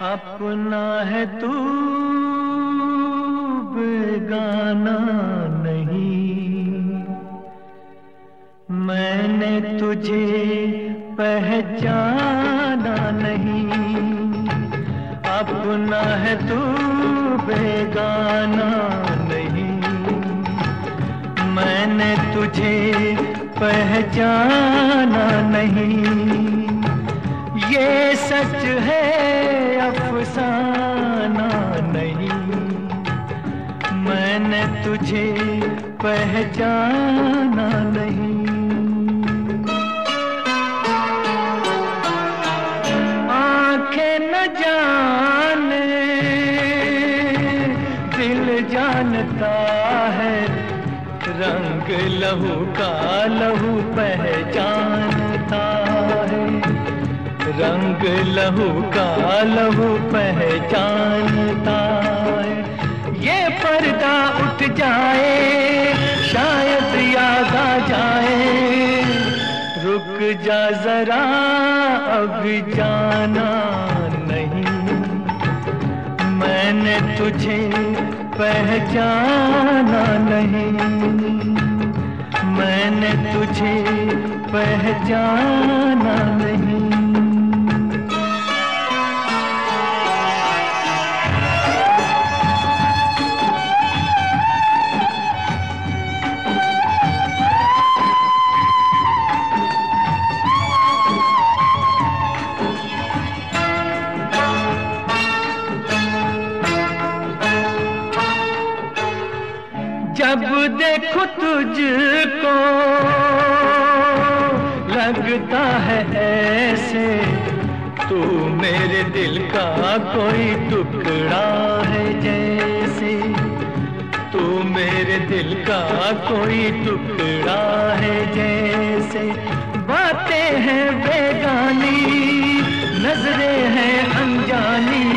अपना है तू, बेगाना नहीं। मैंने तुझे पहचाना नहीं। अपना है तू, बेगाना नहीं। मैंने तुझे पहचाना नहीं। ये सच है, अफसाना नहीं। मैंने तुझे पहचाना नहीं। आँखें न जाने, दिल जानता है, रंग लहू का लहू पहचानता। रंग लहू का लहू पहचानता है। ये पर्दा उठ जाए, शायद याद आ जाए। रुक जा जरा अभी जाना नहीं। मैंने तुझे पहचाना नहीं। मैंने तुझे पहचाना तुझको लगता है ऐसे, तू मेरे दिल का कोई टुकड़ा है जैसे। तू मेरे दिल का कोई टुकड़ा है जैसे। बातें हैं बेगानी, नज़रें हैं अनजानी।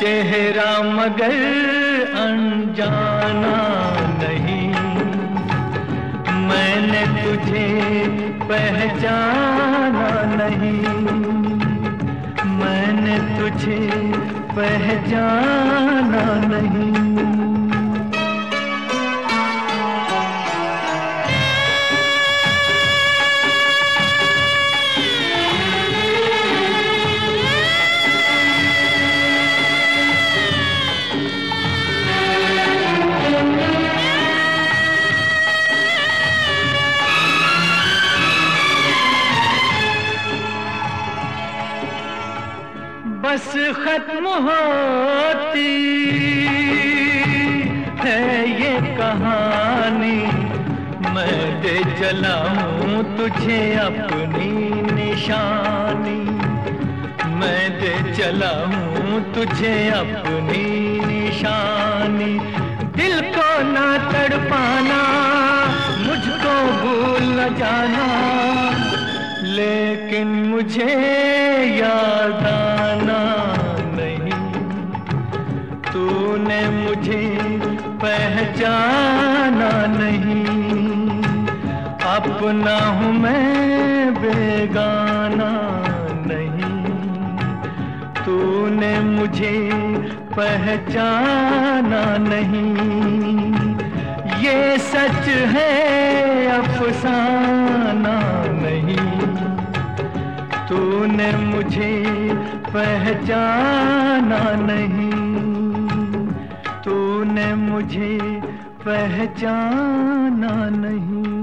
चेहरा मगर अनजाना। मैंने तुझे पहचाना नहीं। मैंने तुझे पहचाना नहीं। खत्म होती है ये कहानी। मैं दे चला हूँ तुझे अपनी निशानी। मैं दे चला हूँ तुझे अपनी निशानी। दिल को ना तड़पाना, मुझको भूल न जाना। लेकिन मुझे पहचाना नहीं। अपना हूँ मैं बेगाना नहीं। तूने मुझे पहचाना नहीं। ये सच है, अफसाना नहीं। तूने मुझे पहचाना नहीं। तूने मुझे पहचाना नहीं।